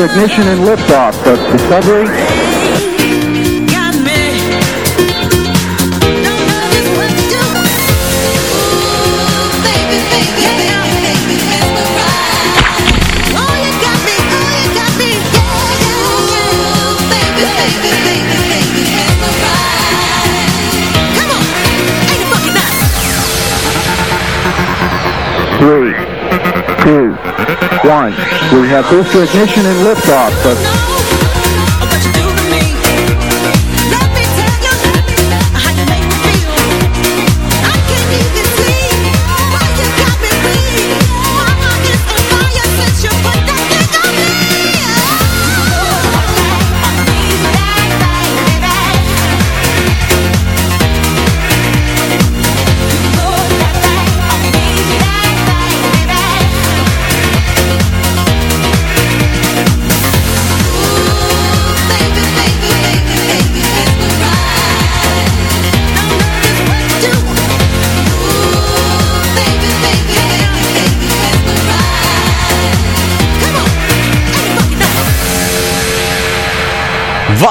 Booster ignition and liftoff of Discovery. We have booster ignition and liftoff of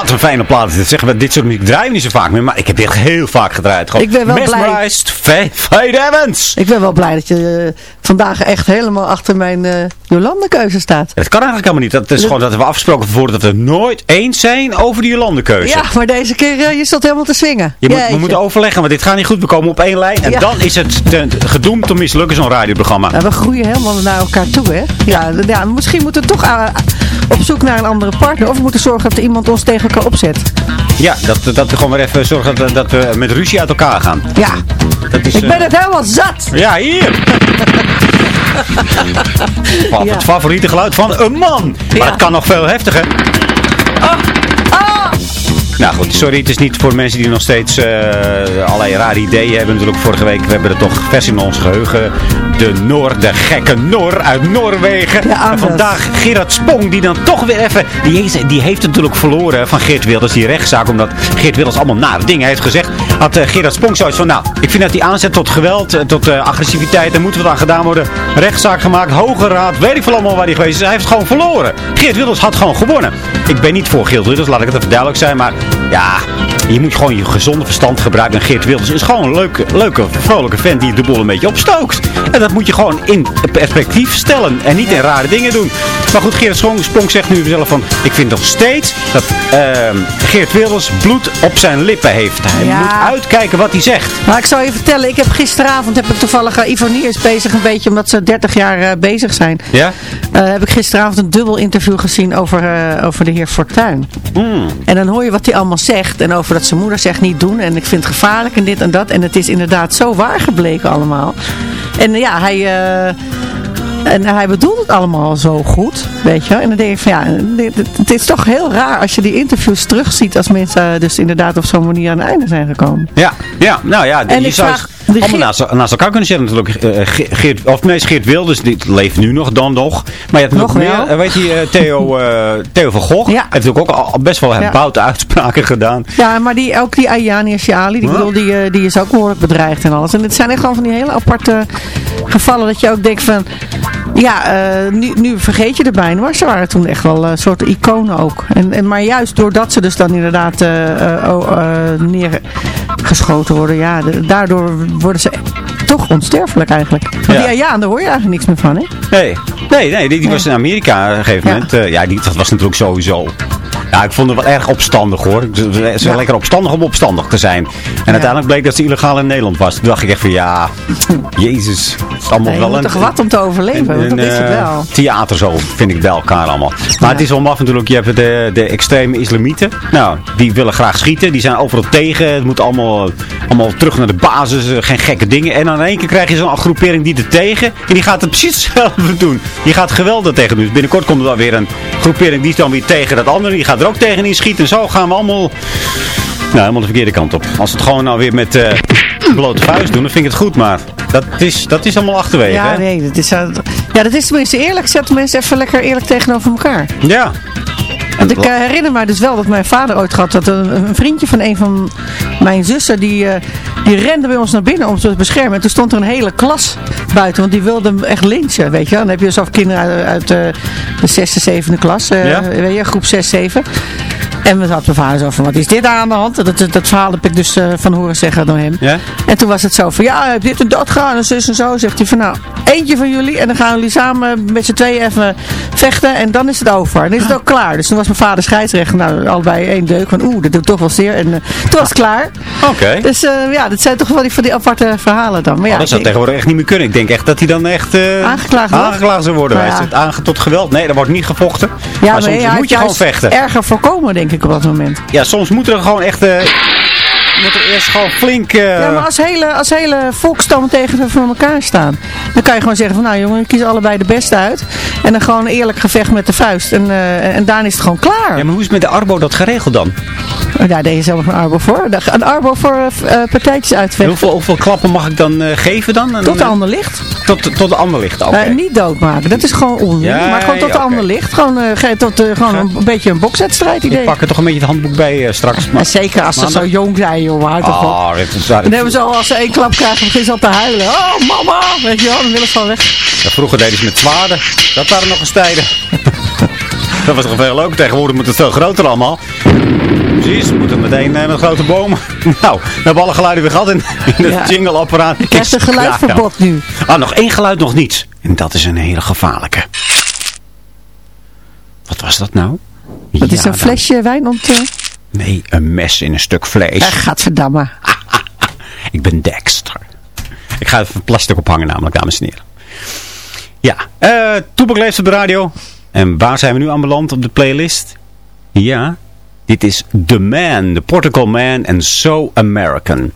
Wat een fijne plaat. Dit zeggen we, dit soort muziek draaien we niet zo vaak meer. Maar ik heb dit heel vaak gedraaid. Gewoon Ik ben wel blij. Mesmerized Fade Evans. Ik ben wel blij dat je eh, vandaag echt helemaal achter mijn eh Jolande keuze staat. Het kan eigenlijk helemaal niet. Dat is gewoon dat we afgesproken worden dat we nooit eens zijn over die Jolande-keuze. Ja, maar deze keer, eh, je stond helemaal te swingen. Je moet, we moeten overleggen, want dit gaat niet goed. We komen op één lijn. En Ja. dan is het gedoemd te mislukken, zo'n radioprogramma. We groeien helemaal naar elkaar toe, hè? Ja, ja misschien moeten we toch op zoek naar een andere partner. Of we moeten zorgen dat er iemand ons tegen elkaar opzet. Ja, dat, dat we gewoon weer even zorgen dat, dat we met ruzie uit elkaar gaan. Ja, Dat is, ik ben eh, het helemaal zat. Ja, hier. *laughs* Wat Ja. Het favoriete geluid van een man. Maar Ja. het kan nog veel heftiger. Ah! Nou goed, sorry, het is niet voor mensen die nog steeds eh, allerlei rare ideeën hebben. Natuurlijk vorige week, we hebben er toch vers in ons geheugen. De Noor, de gekke Noor uit Noorwegen. Ja, en vandaag Gerard Spong, die dan toch weer even... Die, die heeft het natuurlijk verloren van Geert Wilders, die rechtszaak. Omdat Geert Wilders allemaal nare dingen heeft gezegd. Had eh, Gerard Spong zoiets van, nou, ik vind dat die aanzet tot geweld, eh, tot eh, agressiviteit, daar moet wat aan gedaan worden. Rechtszaak gemaakt, hoge raad, weet ik veel allemaal waar hij geweest is. Hij heeft gewoon verloren. Geert Wilders had gewoon gewonnen. Ik ben niet voor Geert Wilders, laat ik het even duidelijk zijn. Maar ja, je moet gewoon je gezonde verstand gebruiken. En Geert Wilders is gewoon een leuke, leuke vrolijke vent die de boel een beetje opstookt. En dat moet je gewoon in perspectief stellen. En niet in rare dingen doen. Maar goed, Geert Spong zegt nu zelf van... Ik vind nog steeds dat ehm, Geert Wilders bloed op zijn lippen heeft. Hij Ja. moet uitkijken wat hij zegt. Maar ik zal je vertellen, ik heb gisteravond, heb ik toevallig, uh, Ivonie is bezig een beetje, omdat ze 30 jaar eh, bezig zijn. Ja? Eh, heb ik gisteravond een dubbel interview gezien over, over de heer Fortuyn. Hmm. En dan hoor je wat hij allemaal zegt. En over dat zijn moeder zegt niet doen. En ik vind het gevaarlijk en dit en dat. En het is inderdaad zo waar gebleken allemaal. En ja, hij... eh, en hij bedoelt het allemaal zo goed, weet je. En dan denk ik van ja, dit, het is toch heel raar als je die interviews terugziet als mensen eh, dus inderdaad op zo'n manier aan het einde zijn gekomen. Ja, ja, nou ja, En je zou allemaal Geert- naast, naast elkaar kunnen zetten natuurlijk. Ge- Geert, of nee, Geert Wilders, die leeft nu nog dan nog. Maar je hebt nog, Nog meer, wel. weet je, Theo, *laughs* Theo van Gogh. Ja. Heeft ook al best wel Ja. herboute uitspraken gedaan. Ja, maar die, ook die Ayani Ashali, die, Ja. bedoel, die, die is ook behoorlijk bedreigd en alles. En het zijn echt gewoon van die hele aparte gevallen dat je ook denkt van... Ja, nu, nu vergeet je er bijna, maar ze waren toen echt wel een soort iconen ook. En, en, maar juist doordat ze dus dan inderdaad eh, eh, oh, eh, neergeschoten worden, ja, de- daardoor worden ze toch onsterfelijk eigenlijk. Maar Ja. Ayaan, daar hoor je eigenlijk niks meer van, hè? Nee, nee, nee die, die was in Amerika op een gegeven Ja. moment. eh, ja, die, dat was natuurlijk sowieso... Ja, ik vond het wel erg opstandig hoor. Ze zijn Ja. lekker opstandig om opstandig te zijn. En uiteindelijk bleek dat ze illegaal in Nederland was. Toen dacht ik echt van ja, jezus. Het is allemaal Nee, je wel een... toch wat om te overleven, want dat is het eh, wel. theater zo, vind ik bij elkaar allemaal. Maar het is wel maf natuurlijk, je hebt de, de extreme islamieten. Nou, die willen graag schieten, die zijn overal tegen. Het moet allemaal, allemaal terug naar de basis, eh, geen gekke dingen. En dan in één keer krijg je zo'n groepering die er tegen. En die gaat het *laughs* precies hetzelfde doen. Die gaat geweld er tegen doen. Dus binnenkort komt er dan weer een groepering die is dan weer tegen dat andere. Die gaat er ook tegen in schieten. En zo gaan we allemaal... Nou, helemaal de verkeerde kant op. Als we het gewoon nou weer met eh, blote vuist doen, dan vind ik het goed. Maar dat is, dat is allemaal achterwege, Ja, hè? nee, dat is, eh, ja, dat is tenminste eerlijk. Zet mensen even lekker eerlijk tegenover elkaar. Ja. Want ik eh, herinner me dus wel dat mijn vader ooit gehad had. Een, een vriendje van een van mijn zussen, die, eh, die rende bij ons naar binnen om ze te beschermen. En toen stond er een hele klas buiten, want die wilden hem echt lynchen, weet je. Dan heb je zelf kinderen uit, uit eh, de zesde, zevende klas, eh, Ja? weet je, groep 6, 7. En we hadden mijn vader zo van, wat is dit aan de hand? Dat, dat, dat verhaal heb ik dus eh, van horen zeggen door hem. Ja? En toen was het zo van, ja, heb dit en dat gedaan en zus en zo. Zegt hij van, nou, eentje van jullie en dan gaan jullie samen met z'n tweeën even vechten en dan is het over. En dan is het ook klaar. Dus toen was mijn vader scheidsrechter, nou, allebei één deuk van, oeh, dat doet toch wel zeer. En eh, toen was het klaar. Oké. Dus eh, ja, dat zijn toch wel die, van die aparte verhalen dan. Maar ja, Oh, dat zou ik- tegenwoordig echt niet meer kunnen. Ik denk echt dat hij dan echt Aangeklaagd aangeklaagd zou worden. Nou Hij ja. aange tot geweld. Nee, er wordt niet gevochten. ja, maar soms hij moet je gewoon vechten. erger voorkomen, denk ik, op dat moment. Ja, soms moet er gewoon echt... eh moet er eerst gewoon flink... eh, Ja, maar als hele, als hele volkstammen tegen van elkaar staan. Dan kan je gewoon zeggen van nou jongen, kies allebei de beste uit. En dan gewoon een eerlijk gevecht met de vuist. En, eh, en daarna is het gewoon klaar. Ja, maar hoe is het met de Arbo dat geregeld dan? Oh, Daar deed je zelf een Arbo voor. Een Arbo voor eh, eh, partijtjes uitvechten. Hoeveel, hoeveel klappen mag ik dan eh, geven dan? Tot de ander ligt. Tot, tot de ander ligt, oké. Eh, niet doodmaken, dat is gewoon onzin. Ja, maar gewoon tot de ander ligt. Gewoon, ge- tot, gewoon een, een beetje een bokswedstrijd idee. Ik pak er toch een beetje het handboek bij straks. Maar zeker als ze zo jong zijn, joh. Houd toch op. Oh, dit is, Dan hebben ze al, als ze één klap krijgen, beginnen ze al te huilen. Oh, mama! Weet je wel, dan willen ze van weg. Ja, vroeger deden ze met zwaarden. Dat waren nog eens tijden. *laughs* dat was toch veel leuk. Tegenwoordig moet het veel groter allemaal. Precies, we moeten meteen eh, met grote bomen. *laughs* nou, we hebben alle geluiden weer gehad in, in het Ja. jingleapparaat. Je krijgt een geluidverbod nu. Ah, nog één geluid, nog niets. En dat is een hele gevaarlijke. Wat was dat nou? Dat is een flesje wijn ont... eh, Nee, een mes in een stuk vlees. Eh, gadverdamme. *laughs* Ik ben Dexter. Ik ga even plastic ophangen namelijk, dames en heren. Ja, eh Toepak leeft op de radio. En waar zijn we nu aanbeland op de playlist? Ja, dit is The Man, The Portugal Man and So American.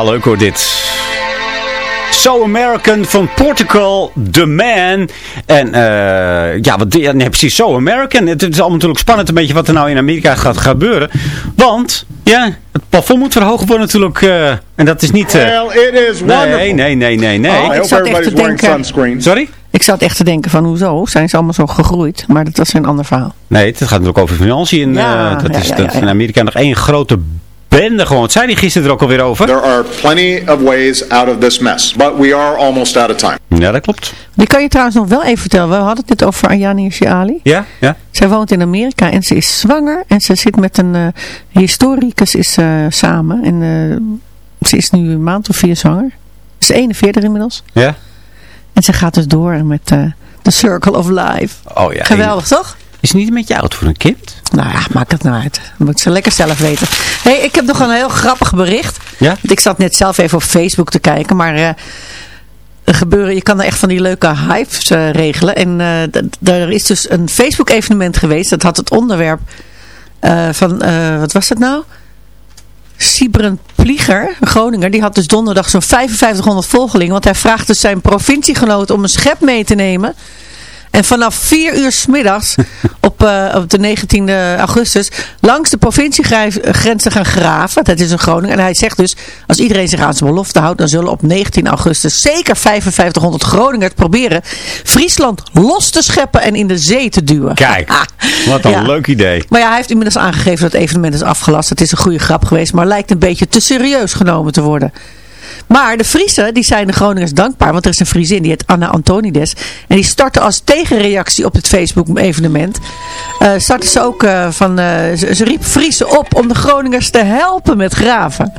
Ja, leuk hoor dit. So American van Portugal, The Man. En eh ja, wat, ja, nee, precies, So American. Het, is allemaal natuurlijk spannend een beetje wat er nou in Amerika gaat gebeuren. Want, ja, het plafond moet verhoogd worden natuurlijk. eh, en dat is niet... eh, Well, it is wonderful. nee, nee, nee, nee, nee. I ik hope zat echt everybody's te wearing denken- sunscreen. Sorry? Ik zat echt te denken van hoezo? Zijn ze allemaal zo gegroeid? Maar dat was een ander verhaal. Nee, het gaat natuurlijk over financiën. En, Ja, eh, dat ja, is ja, dat in. Amerika nog één grote bende gewoon. Wat zei die gisteren er ook alweer over? There are plenty of ways out of this mess, but we are almost out of time. Ja, dat klopt. Die kan je trouwens nog wel even vertellen. We hadden het net over Ayani Ali. Ja, ja. Zij woont in Amerika en ze is zwanger. En ze zit met een eh, historicus is, eh, samen. En eh, ze is nu een maand of vier zwanger. Ze is 41 inmiddels. Ja? En ze gaat dus door met The Circle of Life. Oh ja. Geweldig, toch? Is het niet een beetje oud voor een kind? Nou ja, maakt het nou uit. Dat moet ze lekker zelf weten. hey, ik heb nog een heel grappig bericht. Ja? Want ik zat net zelf even op Facebook te kijken. Maar eh, er gebeuren, je kan er echt van die leuke hypes eh, regelen. En eh, er is dus een Facebook evenement geweest. Dat had het onderwerp van, wat was dat nou? Sibren Plieger, Groninger, die had dus donderdag zo'n 5500 volgelingen. Want hij vraagt dus zijn provinciegenoten om een schep mee te nemen. En vanaf 4 uur 's middags *laughs* op, eh, op de 19e augustus langs de provinciegrenzen gaan graven. Dat is een Groningen. En hij zegt dus, als iedereen zich aan zijn belofte houdt, dan zullen op 19 augustus zeker 5500 Groningers proberen Friesland los te scheppen en in de zee te duwen. Kijk, *laughs* wat een Ja. leuk idee. Maar ja, hij heeft inmiddels aangegeven dat het evenement is afgelast. Het is een goede grap geweest, maar lijkt een beetje te serieus genomen te worden. Maar de Friesen, die zijn de Groningers dankbaar, want er is een Friesin, die heet Anna Antonides. En die startte als tegenreactie op het Facebook-evenement. eh startte ze ook eh, van, eh, ze, riep Friesen op om de Groningers te helpen met graven.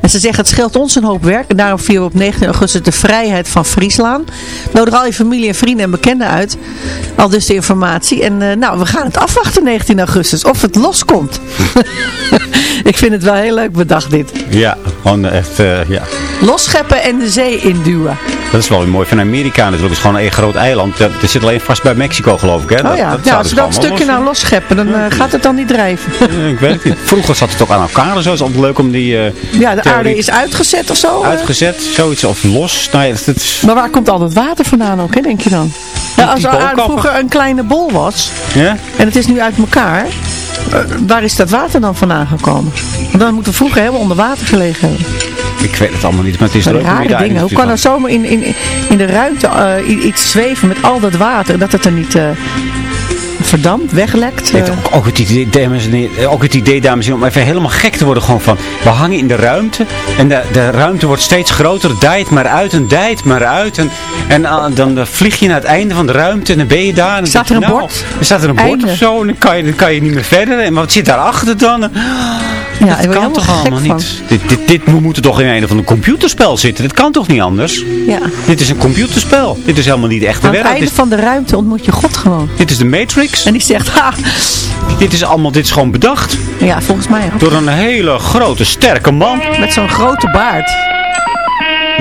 En ze zegt, het scheelt ons een hoop werk. En daarom vieren we op 19 augustus de vrijheid van Friesland. Nodig al je familie en vrienden en bekenden uit. Al dus de informatie. En nou, we gaan het afwachten 19 augustus. Of het loskomt. *laughs* Ik vind het wel heel leuk bedacht dit. Ja, gewoon echt, ja. Losscheppen en de zee induwen. Dat is wel weer mooi van Amerika natuurlijk. Het is gewoon een groot eiland. Dat, dat zit alleen vast bij Mexico geloof ik. Hè? Oh Dat- ja, dat ja als we dat stukje los- nou losscheppen, dan eh, gaat het dan niet drijven. *laughs* Ik weet het niet. Vroeger zat het ook aan elkaar en zo. Het is altijd leuk om die eh, Ja, de aarde is uitgezet of zo. eh. uitgezet. Zoiets of los. Nou ja, het, het- Maar waar komt al dat water vandaan ook, hè, denk je dan? Ja, als de aarde vroeger een kleine bol was, ja? en het is nu uit elkaar, waar is dat water dan vandaan gekomen? Want dan moeten we vroeger helemaal onder water gelegen hebben. Ik weet het allemaal niet, maar het is Maar je rare dingen. Hoe kan er zomaar in, in, in de ruimte eh, iets zweven met al dat water, dat het er niet eh, verdampt, weglekt? Ik eh? heb ook, ook, het idee, dames en heren, ook het idee, dames en heren, om even helemaal gek te worden. Gewoon van, we hangen in de ruimte. En de, de ruimte wordt steeds groter. Dijt maar uit en dijt maar uit. En, en ah, dan eh, vlieg je naar het einde van de ruimte en dan ben je daar. En dan Staat er een nou, bord? Er staat er een bord Einde. of zo. En dan kan, je, dan kan je niet meer verder. En wat zit daarachter dan? Ja, dat kan toch allemaal van. niet? Dit, dit, dit moet er toch in een of ander computerspel zitten? Dit kan toch niet anders? Ja. Dit is een computerspel. Dit is helemaal niet de echte Aan het wereld. einde van de ruimte ontmoet je God gewoon. dit is de Matrix. En die zegt, ha, Dit is allemaal, dit is gewoon bedacht. ja, volgens mij ook. Door een hele grote, sterke man. Met zo'n grote baard.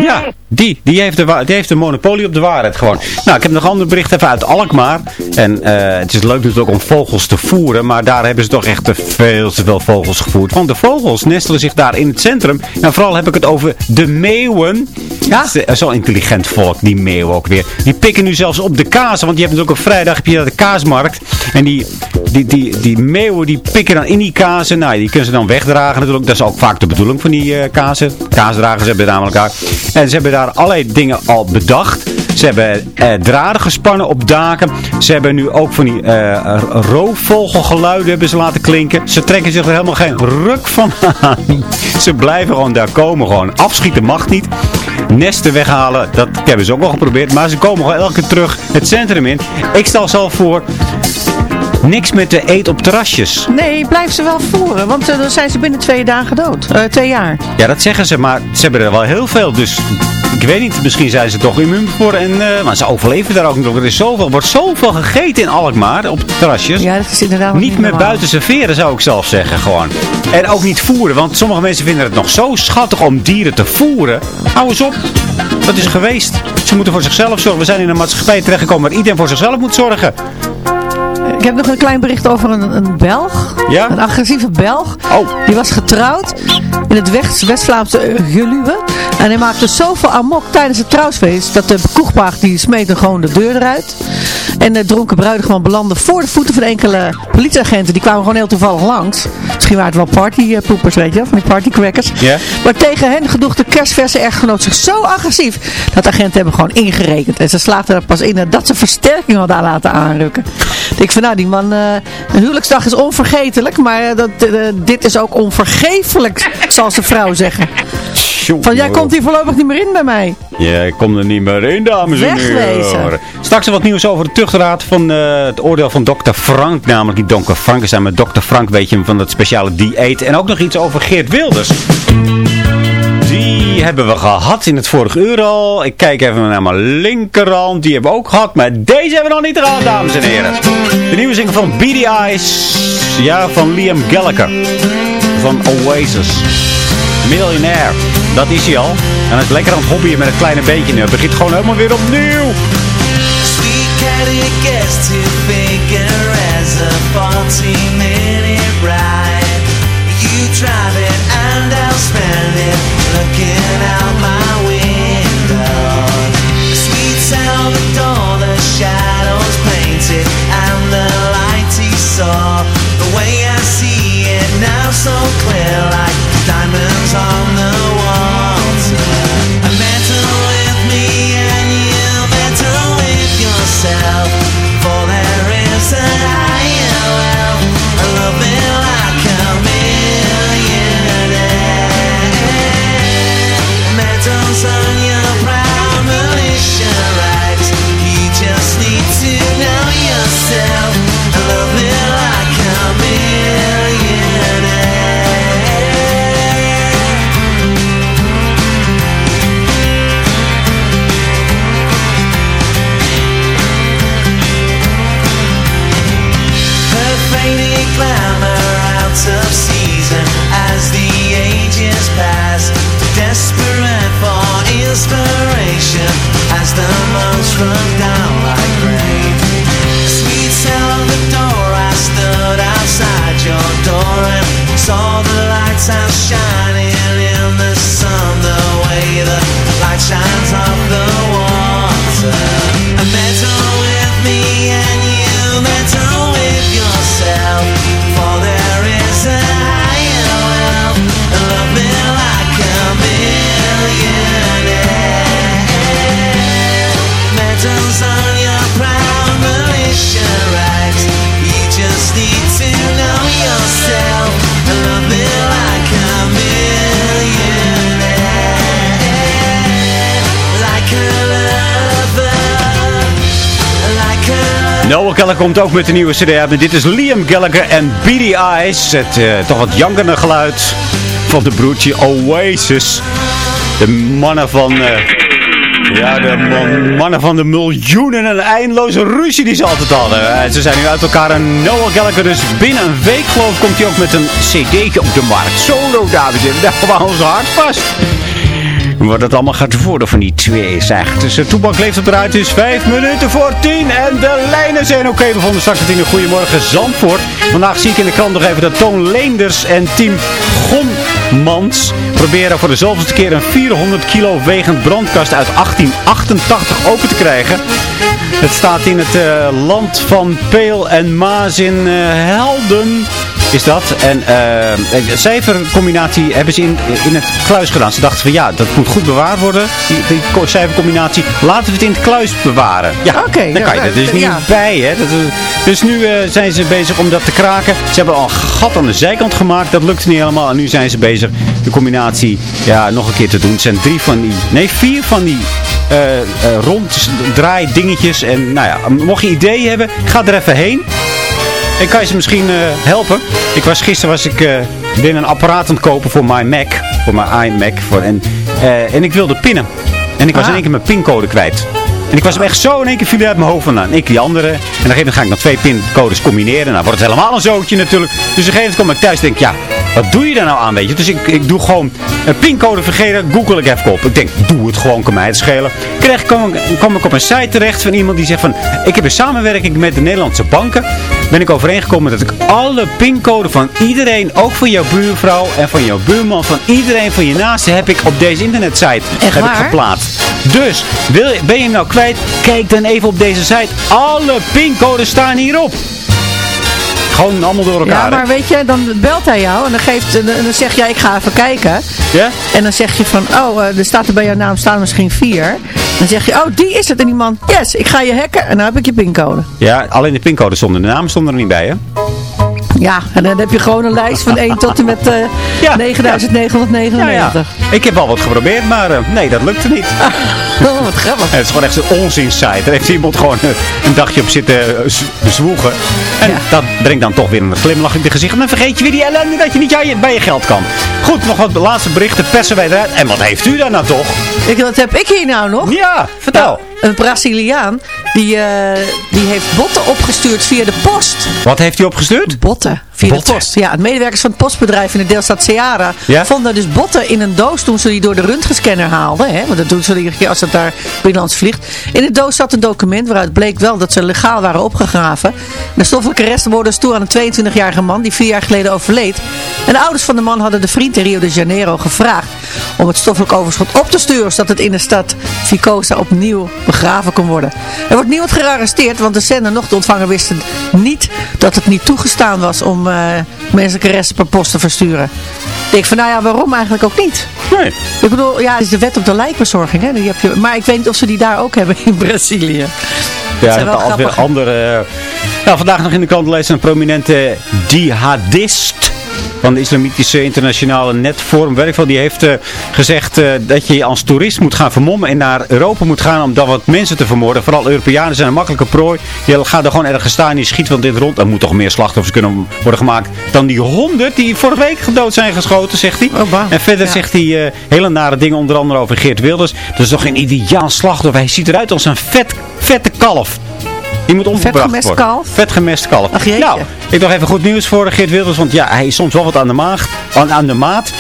Ja, die. Die heeft, de, die heeft de monopolie op de waarheid gewoon. Nou, ik heb nog een ander bericht even uit Alkmaar. En eh, het is leuk natuurlijk om vogels te voeren. Maar daar hebben ze toch echt te veel te veel vogels gevoerd. Want de vogels nestelen zich daar in het centrum. En vooral heb ik het over de meeuwen. Ja. Zo'n intelligent volk, die meeuwen ook weer. Die pikken nu zelfs op de kaas. Want je hebt natuurlijk op vrijdag heb je de kaasmarkt. En die, die, die, die meeuwen die pikken dan in die kazen. Nou, die kunnen ze dan wegdragen natuurlijk. Dat is ook vaak de bedoeling van die eh, kazen. Kaasdragers hebben namelijk elkaar. En ze hebben daar allerlei dingen al bedacht. Ze hebben eh, draden gespannen op daken. Ze hebben nu ook van die eh, roofvogelgeluiden hebben ze laten klinken. Ze trekken zich er helemaal geen ruk van aan. *laughs* Ze blijven gewoon daar komen. Gewoon afschieten mag niet. Nesten weghalen, dat hebben ze ook al geprobeerd. Maar ze komen gewoon elke keer terug het centrum in. Ik stel zelf voor... Niks met de eet op terrasjes. Nee, blijf ze wel voeren, want eh, dan zijn ze binnen twee dagen dood. Eh, twee jaar. Ja, dat zeggen ze, maar ze hebben er wel heel veel. Dus ik weet niet, misschien zijn ze toch immuun voor. En, eh, maar ze overleven daar ook nog. Er is zoveel, wordt zoveel gegeten in Alkmaar op terrasjes. Ja, dat is inderdaad Niet meer buiten serveren zou ik zelf zeggen gewoon. En ook niet voeren, want sommige mensen vinden het nog zo schattig om dieren te voeren. Hou eens op. Dat is geweest. Ze moeten voor zichzelf zorgen. We zijn in een maatschappij terechtgekomen waar iedereen voor zichzelf moet zorgen. Ik heb nog een klein bericht over een, een Belg. Ja? Een agressieve Belg. Oh. Die was getrouwd in het West- West-Vlaamse Geluwe. En hij maakte zoveel amok tijdens het trouwfeest. Dat de kroegpaag die smeet hem gewoon de deur eruit. En de dronken bruidegom belandde voor de voeten van enkele politieagenten. Die kwamen gewoon heel toevallig langs. Misschien waren het wel partypoepers, weet je wel, Van die partycrackers. Ja. Maar tegen hen gedroeg de kerstverse echtgenoot zich zo agressief. Dat de agenten hebben gewoon ingerekend. En ze slaagden er pas in dat ze versterking hadden laten aanrukken. Ik vind nou, die man, eh, een huwelijksdag is onvergetelijk. Maar eh, dat, eh, dit is ook onvergeeflijk, zal zijn vrouw zeggen. Van, jij komt hier voorlopig niet meer in bij mij. Jij komt er niet meer in, dames en Wegwezen. heren. Straks wat nieuws over de van eh, het oordeel van dokter Frank. Namelijk niet Donker Frankenstein, maar dokter Frank weet je hem van dat speciale dieet. En ook nog iets over Geert Wilders. Die hebben we gehad in het vorige uur al. Ik kijk even naar mijn linkerhand. Die hebben we ook gehad. Maar deze hebben we nog niet gehad, dames en heren. De nieuwe single van Eyes. Ja, van Liam Gallagher. Van Oasis. Miljonair. Dat is hij al. En hij is lekker aan het hobbyen met een kleine beetje nu. Begint gewoon helemaal weer opnieuw. Catty gets as a 40 minute ride. You drive it and I'll spend it looking out my window. Sweet Salvador, the shadows painted and the he saw. The way I see it now so clear like diamonds on the out of season as the ages pass. Desperate for inspiration as the months run down like rain. Sweet Salvador, I stood outside your door and saw the lights out shining in the sun the way the light shines off the water. Gallagher komt ook met een nieuwe cd uit. En Dit is Liam Gallagher en Beady Eyes. Het eh, toch wat jankende geluid van de broertje Oasis. De mannen van... eh, ja, de man- mannen van de miljoenen en eindeloze ruzie die ze altijd hadden. Eh, ze zijn nu uit elkaar en Noah Gallagher dus binnen een week geloof komt hij ook met een cd'tje op de markt. Solo, dames en heren. Dat waar ons hart past. Wat het allemaal gaat worden van die twee, zeg. Dus de toebak leeft op de ruit. Het is vijf minuten voor tien. En de lijnen zijn oké. We vonden straks meteen een goedemorgen Zandvoort. Vandaag zie ik in de krant nog even dat Toon Leenders en team Gonmans proberen voor de zoveelste keer een 400 kilo wegend brandkast uit 1888 open te krijgen. Het staat in het eh, land van Peel en Maas in eh, Helden is dat. En eh, de cijfercombinatie hebben ze in, in het kluis gedaan. Ze dachten van ja, dat moet goed bewaard worden, die, die cijfercombinatie. Laten we het in het kluis bewaren. Ja, Oké, dan ja, kan je er dus niet ja. bij. Hè. Dat is- dus nu eh, zijn ze bezig om dat te kraken. Ze hebben al een gat aan de zijkant gemaakt. Dat lukte niet helemaal. En nu zijn ze bezig de combinatie ja, nog een keer te doen. Het zijn drie van die, nee vier van die eh, eh, ronddraai dingetjes. En nou ja, mocht je ideeën hebben, ga er even heen. Ik kan je ze misschien eh, helpen. Ik was, gisteren was ik weer een apparaat aan het kopen voor mijn Mac. Voor mijn iMac. Voor, en, eh, en ik wilde pinnen. En ik was Ah. in één keer mijn pincode kwijt. En ik was hem echt zo in één keer viel uit mijn hoofd vandaan. Ik die andere. En op een gegeven moment ga ik nog twee pincodes combineren. Nou wordt het helemaal een zootje natuurlijk. Dus op een gegeven moment kom ik thuis en denk ja, wat doe je daar nou aan weet je. Dus ik, ik doe gewoon een pincode vergeten. Google ik even op. Ik denk, doe het gewoon, kan mij het schelen. Kreeg, kwam, kwam ik op een site terecht van iemand die zegt van... Ik heb een samenwerking met de Nederlandse banken. Ben ik overeengekomen dat ik alle pincode van iedereen, ook van jouw buurvrouw en van jouw buurman, van iedereen van je naasten, heb ik op deze internetsite Echt heb ik waar? geplaatst. Dus, wil, ben je hem nou kwijt? Kijk dan even op deze site. Alle pincodes staan hierop. Gewoon allemaal door elkaar. Ja, hè? maar weet je, dan belt hij jou en dan, geeft, en dan zeg jij, ik ga even kijken. Ja? En dan zeg je van, oh, eh, er staat er bij jouw naam staan misschien vier. Dan zeg je, oh, die is het. En die man, yes, ik ga je hacken en dan heb ik je pincode. Ja, alleen de pincode stonden, de naam stond er niet bij, hè? Ja, en dan heb je gewoon een lijst van 1 tot en met eh *laughs* Ja, 9999. Ik heb al wat geprobeerd, maar eh, nee, dat lukte niet. *laughs* Oh, wat grappig. Het is gewoon echt een onzinsite. Daar heeft iemand gewoon eh, een dagje op zitten eh, zwoegen. En dat brengt dan toch weer een glimlach in je gezicht. En dan vergeet je weer die ellende dat je niet bij je geld kan. Goed, nog wat laatste berichten persen wij eruit. En wat heeft u daar nou toch? Ik, wat heb ik hier nou nog? Ja, vertel. Nou, een Braziliaan, die, eh, die heeft botten opgestuurd via de post. Wat heeft u opgestuurd? Botten. Via Botten. de post. Ja, het medewerkers van het postbedrijf in de deelstaat Ceará Ja? vonden dus botten in een doos toen ze die door de röntgenscanner haalden. Hè? Want dat doen ze iedere keer als het daar binnenlands vliegt. In de doos zat een document waaruit bleek wel dat ze legaal waren opgegraven. De stoffelijke resten worden dus toe aan een 22-jarige man die vier jaar geleden overleed. En de ouders van de man hadden de vriend in Rio de Janeiro gevraagd om het stoffelijk overschot op te sturen zodat het in de stad Vicosa opnieuw begraven kon worden. Er wordt niemand gearresteerd, want de zender nog de ontvanger wisten niet dat het niet toegestaan was om eh, menselijke resten per post te versturen. Ik denk van, nou ja, waarom eigenlijk ook niet? Nee. Ik bedoel, ja, het is de wet op de lijkbezorging, hè? Die heb je, maar ik weet niet of ze die daar ook hebben in *laughs* Brazilië. Ja, dat wel altijd weer grappig. andere... Nou, vandaag nog in de krant lezen een prominente jihadist van de Islamitische Internationale Netforum. Werk van, die heeft eh, gezegd eh, dat je als toerist moet gaan vermommen en naar Europa moet gaan om dan wat mensen te vermoorden. Vooral Europeanen zijn een makkelijke prooi. Je gaat er gewoon ergens staan en je schiet van dit rond. Er moet toch meer slachtoffers kunnen worden gemaakt dan die honderd die vorige week gedood zijn geschoten, zegt hij. Oh, en verder Ja. zegt hij eh, hele nare dingen, onder andere over Geert Wilders. Dat is toch geen ideaal slachtoffer. Hij ziet eruit als een vet, vette kalf. Die moet omgebracht gemest worden. kalf? Vet gemest kalf. Ach, jeetje. nou, ik nog even goed nieuws voor Geert Wilders. Want ja, hij is soms wel wat aan de, maag, aan, aan de maat.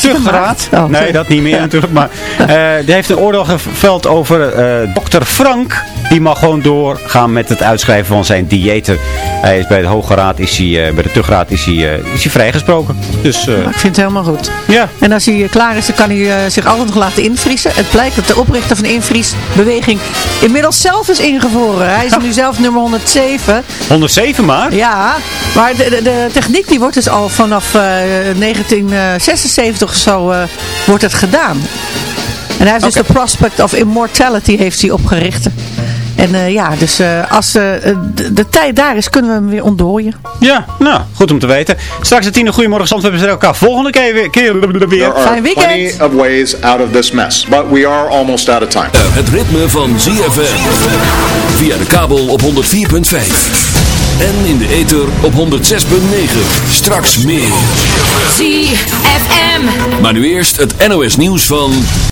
Tuchteraad. Oh, nee, dat niet meer natuurlijk. Maar *laughs* eh die heeft een oordeel geveld over eh, dokter Frank. Die mag gewoon doorgaan met het uitschrijven van zijn diëten. Hij is bij de Hoge Raad, is hij, eh, bij de Tuchtraad is hij, eh, is hij vrijgesproken. Dus eh, ik vind het helemaal goed. ja. En als hij klaar is, dan kan hij eh, zich altijd nog laten invriezen. Het blijkt dat de oprichter van de invriesbeweging inmiddels zelf is ingevroren. Hij is nu zelf nummer 107. 107 maar. Ja, maar de, de, de techniek die wordt dus al vanaf eh, 1976 of zo wordt het gedaan. En hij heeft dus de Prospect of Immortality heeft hij opgericht. En eh, ja, dus eh, als eh, de, de tijd daar is, kunnen we hem weer ontdooien. Ja, nou, goed om te weten. Straks het tien goedemorgen Zandvoort. We zijn elkaar volgende keer weer. keer weer. There are Fijn weekend. plenty of ways out of this mess, but we are almost out of time. Het ritme van ZFM. Via de kabel op 104.5. En in de ether op 106.9. Straks meer. ZFM. Maar nu eerst het NOS nieuws van...